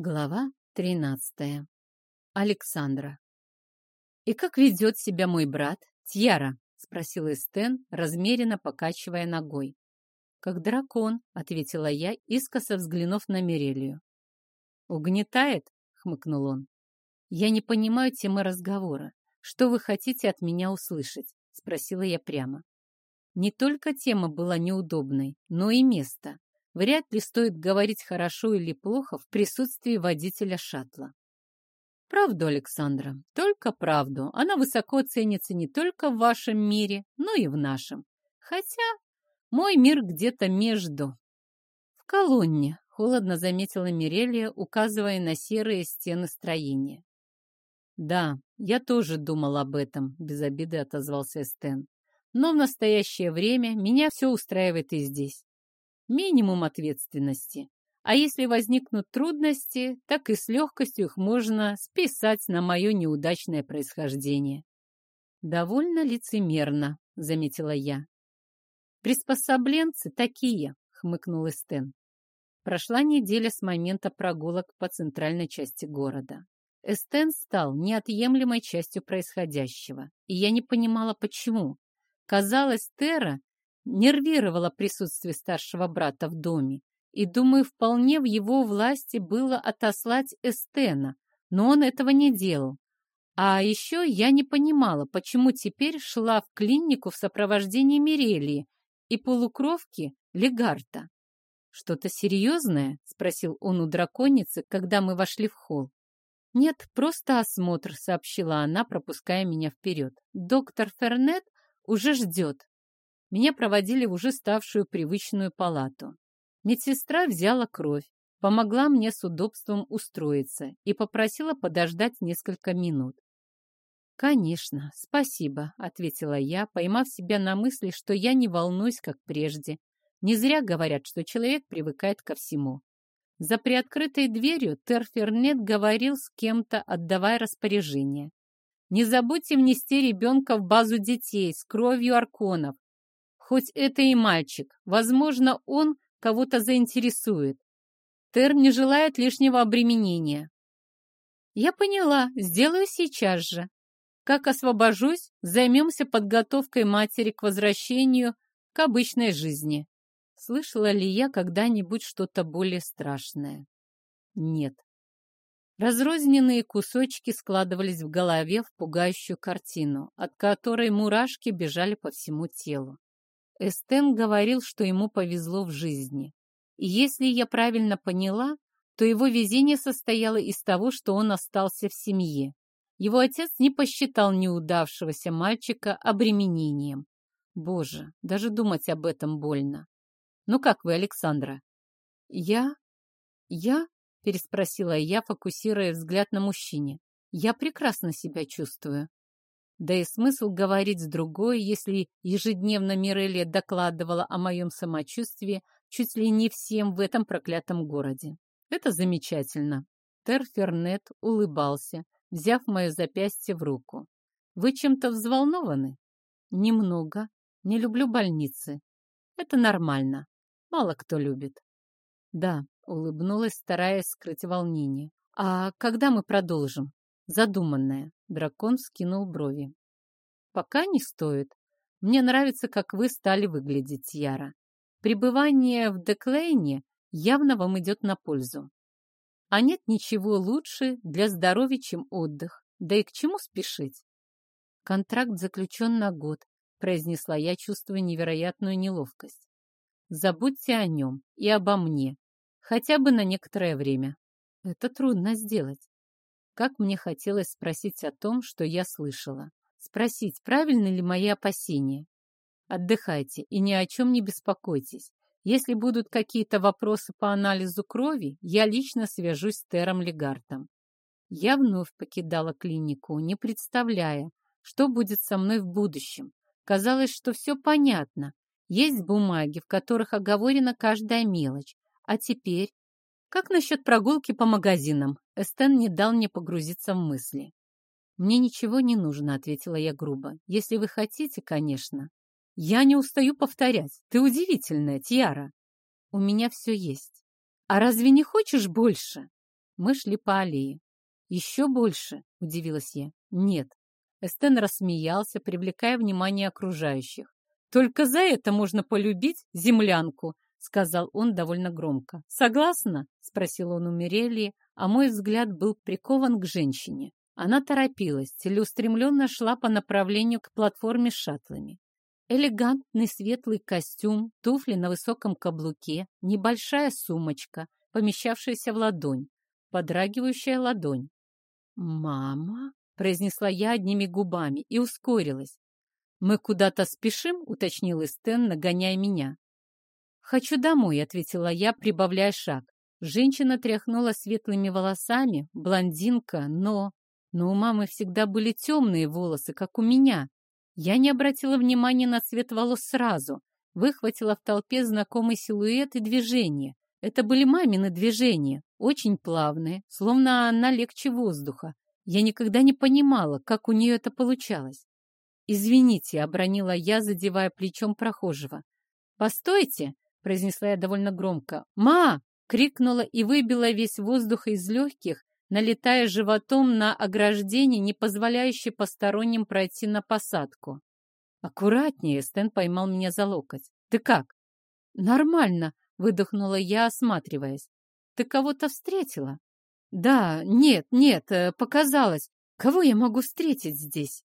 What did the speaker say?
Глава тринадцатая. Александра. «И как ведет себя мой брат, Тьяра?» — спросил Эстен, размеренно покачивая ногой. «Как дракон», — ответила я, искоса взглянув на Мирелию. «Угнетает?» — хмыкнул он. «Я не понимаю темы разговора. Что вы хотите от меня услышать?» — спросила я прямо. Не только тема была неудобной, но и место. Вряд ли стоит говорить хорошо или плохо в присутствии водителя шаттла. Правду, Александра, только правду. Она высоко ценится не только в вашем мире, но и в нашем. Хотя мой мир где-то между. В колонне, холодно заметила Мирелия, указывая на серые стены строения. Да, я тоже думал об этом, без обиды отозвался Стэн. Но в настоящее время меня все устраивает и здесь минимум ответственности. А если возникнут трудности, так и с легкостью их можно списать на мое неудачное происхождение. «Довольно лицемерно», — заметила я. «Приспособленцы такие», — хмыкнул Эстен. Прошла неделя с момента прогулок по центральной части города. Эстен стал неотъемлемой частью происходящего, и я не понимала, почему. Казалось, Тера нервировало присутствие старшего брата в доме, и, думаю, вполне в его власти было отослать Эстена, но он этого не делал. А еще я не понимала, почему теперь шла в клинику в сопровождении Мирелии и полукровки Легарта. «Что-то серьезное?» — спросил он у драконицы, когда мы вошли в холл. «Нет, просто осмотр», — сообщила она, пропуская меня вперед. «Доктор Фернет уже ждет». Меня проводили в уже ставшую привычную палату. Медсестра взяла кровь, помогла мне с удобством устроиться и попросила подождать несколько минут. «Конечно, спасибо», — ответила я, поймав себя на мысли, что я не волнуюсь, как прежде. Не зря говорят, что человек привыкает ко всему. За приоткрытой дверью Терфернет говорил с кем-то, отдавая распоряжение. «Не забудьте внести ребенка в базу детей с кровью арконов. Хоть это и мальчик, возможно, он кого-то заинтересует. Тер не желает лишнего обременения. Я поняла, сделаю сейчас же. Как освобожусь, займемся подготовкой матери к возвращению к обычной жизни. Слышала ли я когда-нибудь что-то более страшное? Нет. Разрозненные кусочки складывались в голове в пугающую картину, от которой мурашки бежали по всему телу. Эстен говорил, что ему повезло в жизни. И если я правильно поняла, то его везение состояло из того, что он остался в семье. Его отец не посчитал неудавшегося мальчика обременением. Боже, даже думать об этом больно. Ну как вы, Александра? Я? Я? Переспросила я, фокусируя взгляд на мужчине. Я прекрасно себя чувствую. Да и смысл говорить с другой, если ежедневно Мирелия докладывала о моем самочувствии чуть ли не всем в этом проклятом городе. Это замечательно. Терфернет улыбался, взяв мое запястье в руку. Вы чем-то взволнованы? Немного. Не люблю больницы. Это нормально. Мало кто любит. Да, улыбнулась, стараясь скрыть волнение. А когда мы продолжим? Задуманная. Дракон скинул брови. Пока не стоит. Мне нравится, как вы стали выглядеть, Яра. Пребывание в Деклейне явно вам идет на пользу. А нет ничего лучше для здоровья, чем отдых. Да и к чему спешить? Контракт заключен на год, произнесла я, чувствуя невероятную неловкость. Забудьте о нем и обо мне, хотя бы на некоторое время. Это трудно сделать. Как мне хотелось спросить о том, что я слышала. Спросить, правильны ли мои опасения. Отдыхайте и ни о чем не беспокойтесь. Если будут какие-то вопросы по анализу крови, я лично свяжусь с Тером Легартом. Я вновь покидала клинику, не представляя, что будет со мной в будущем. Казалось, что все понятно. Есть бумаги, в которых оговорена каждая мелочь. А теперь как насчет прогулки по магазинам? Эстен не дал мне погрузиться в мысли. «Мне ничего не нужно», — ответила я грубо. «Если вы хотите, конечно». «Я не устаю повторять. Ты удивительная, Тиара. У меня все есть. А разве не хочешь больше?» Мы шли по аллее. «Еще больше?» — удивилась я. «Нет». Эстен рассмеялся, привлекая внимание окружающих. «Только за это можно полюбить землянку», — сказал он довольно громко. «Согласна?» — спросил он у Мирелии, а мой взгляд был прикован к женщине. Она торопилась, целеустремленно шла по направлению к платформе с шаттлами. Элегантный светлый костюм, туфли на высоком каблуке, небольшая сумочка, помещавшаяся в ладонь, подрагивающая ладонь. «Мама?» — произнесла я одними губами и ускорилась. «Мы куда-то спешим?» — уточнил Эстен, нагоняя меня. «Хочу домой», — ответила я, прибавляя шаг. Женщина тряхнула светлыми волосами, блондинка, но... Но у мамы всегда были темные волосы, как у меня. Я не обратила внимания на цвет волос сразу. Выхватила в толпе знакомый силуэт и движение. Это были мамины движения, очень плавные, словно она легче воздуха. Я никогда не понимала, как у нее это получалось. «Извините», — обронила я, задевая плечом прохожего. «Постойте!» — произнесла я довольно громко. «Ма!» — крикнула и выбила весь воздух из легких, налетая животом на ограждение, не позволяющее посторонним пройти на посадку. «Аккуратнее!» — Стэн поймал меня за локоть. «Ты как?» «Нормально!» — выдохнула я, осматриваясь. «Ты кого-то встретила?» «Да, нет, нет, э, показалось. Кого я могу встретить здесь?»